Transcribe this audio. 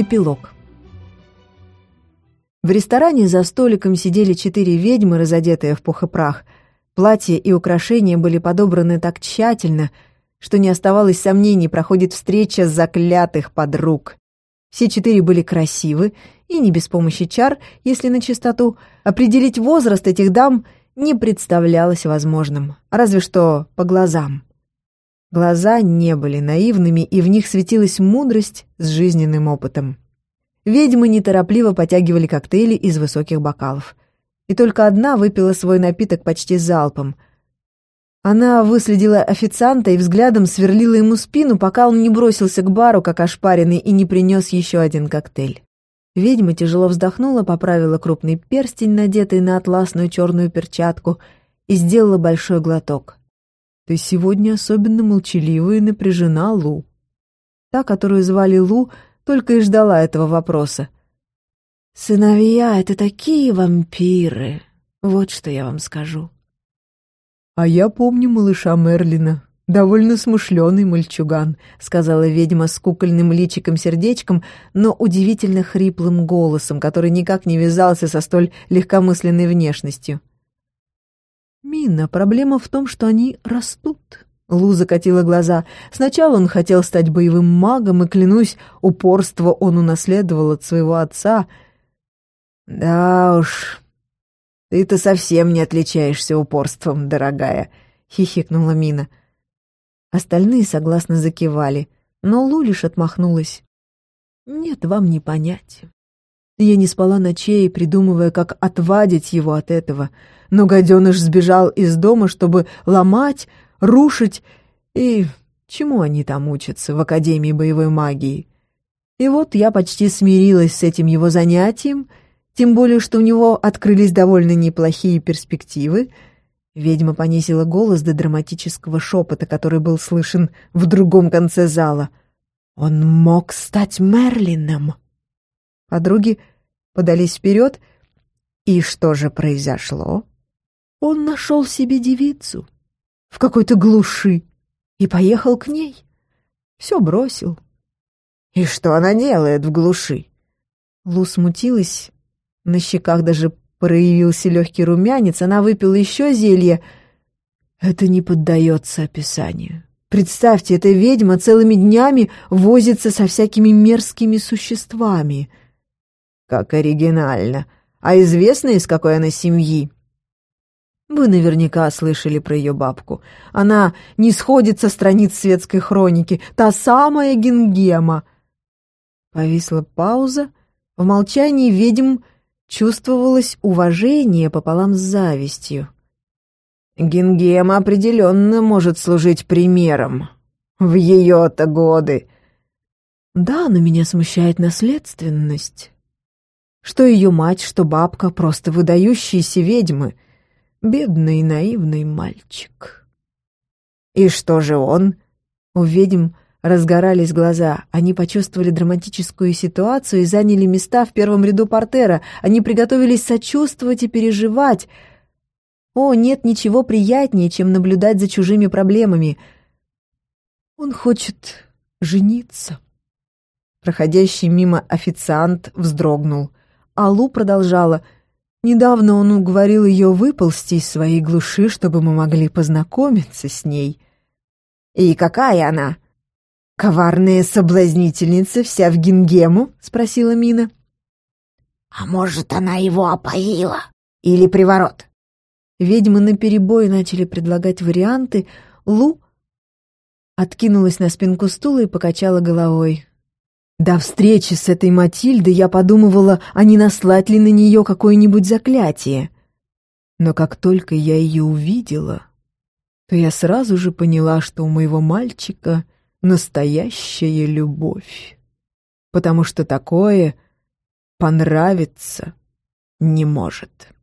Эпилог. В ресторане за столиком сидели четыре ведьмы, разодетые в пух и прах. Платья и украшения были подобраны так тщательно, что не оставалось сомнений, проходит встреча заклятых подруг. Все четыре были красивы, и не без помощи чар, если на чистоту, определить возраст этих дам не представлялось возможным, разве что по глазам. Глаза не были наивными, и в них светилась мудрость с жизненным опытом. Ведьмы неторопливо потягивали коктейли из высоких бокалов. И только одна выпила свой напиток почти залпом. Она выследила официанта и взглядом сверлила ему спину, пока он не бросился к бару, как ошпаренный, и не принес еще один коктейль. Ведьма тяжело вздохнула, поправила крупный перстень, надетый на атласную черную перчатку, и сделала большой глоток. Ты сегодня особенно молчалива и напряжена, Лу. Та, которую звали Лу, только и ждала этого вопроса. «Сыновья — это такие вампиры, вот что я вам скажу». «А я помню малыша Мерлина, довольно смышленый мальчуган», — сказала ведьма с кукольным личиком-сердечком, но удивительно хриплым голосом, который никак не вязался со столь легкомысленной внешностью. «Мина, проблема в том, что они растут». Лу закатила глаза. Сначала он хотел стать боевым магом, и, клянусь, упорство он унаследовал от своего отца. «Да уж, ты-то совсем не отличаешься упорством, дорогая», — хихикнула Мина. Остальные согласно закивали, но Лу лишь отмахнулась. «Нет, вам не понять. Я не спала ночей, придумывая, как отвадить его от этого» но гаденыш сбежал из дома, чтобы ломать, рушить и... Чему они там учатся в Академии боевой магии? И вот я почти смирилась с этим его занятием, тем более, что у него открылись довольно неплохие перспективы. Ведьма понизила голос до драматического шепота, который был слышен в другом конце зала. «Он мог стать Мерлином!» Подруги подались вперед, и что же произошло? Он нашел себе девицу в какой-то глуши и поехал к ней. Все бросил. И что она делает в глуши? Лу смутилась, на щеках даже проявился легкий румянец, она выпила еще зелье. Это не поддается описанию. Представьте, эта ведьма целыми днями возится со всякими мерзкими существами. Как оригинально. А известно, из какой она семьи? Вы наверняка слышали про ее бабку. Она не сходит со страниц светской хроники. Та самая Гингема. Повисла пауза. В молчании ведьм чувствовалось уважение пополам с завистью. Гингема определенно может служить примером. В ее-то годы. Да, но меня смущает наследственность. Что ее мать, что бабка — просто выдающиеся ведьмы — Бедный наивный мальчик. И что же он? У ведьм разгорались глаза. Они почувствовали драматическую ситуацию и заняли места в первом ряду портера. Они приготовились сочувствовать и переживать. О, нет ничего приятнее, чем наблюдать за чужими проблемами. Он хочет жениться. Проходящий мимо официант вздрогнул. Алу продолжала — Недавно он уговорил ее выползти из своей глуши, чтобы мы могли познакомиться с ней. «И какая она?» «Коварная соблазнительница, вся в гингему?» — спросила Мина. «А может, она его опоила? Или приворот?» Ведьмы наперебой начали предлагать варианты. Лу откинулась на спинку стула и покачала головой. До встречи с этой Матильдой я подумывала, а не наслать ли на нее какое-нибудь заклятие. Но как только я ее увидела, то я сразу же поняла, что у моего мальчика настоящая любовь. Потому что такое понравиться не может.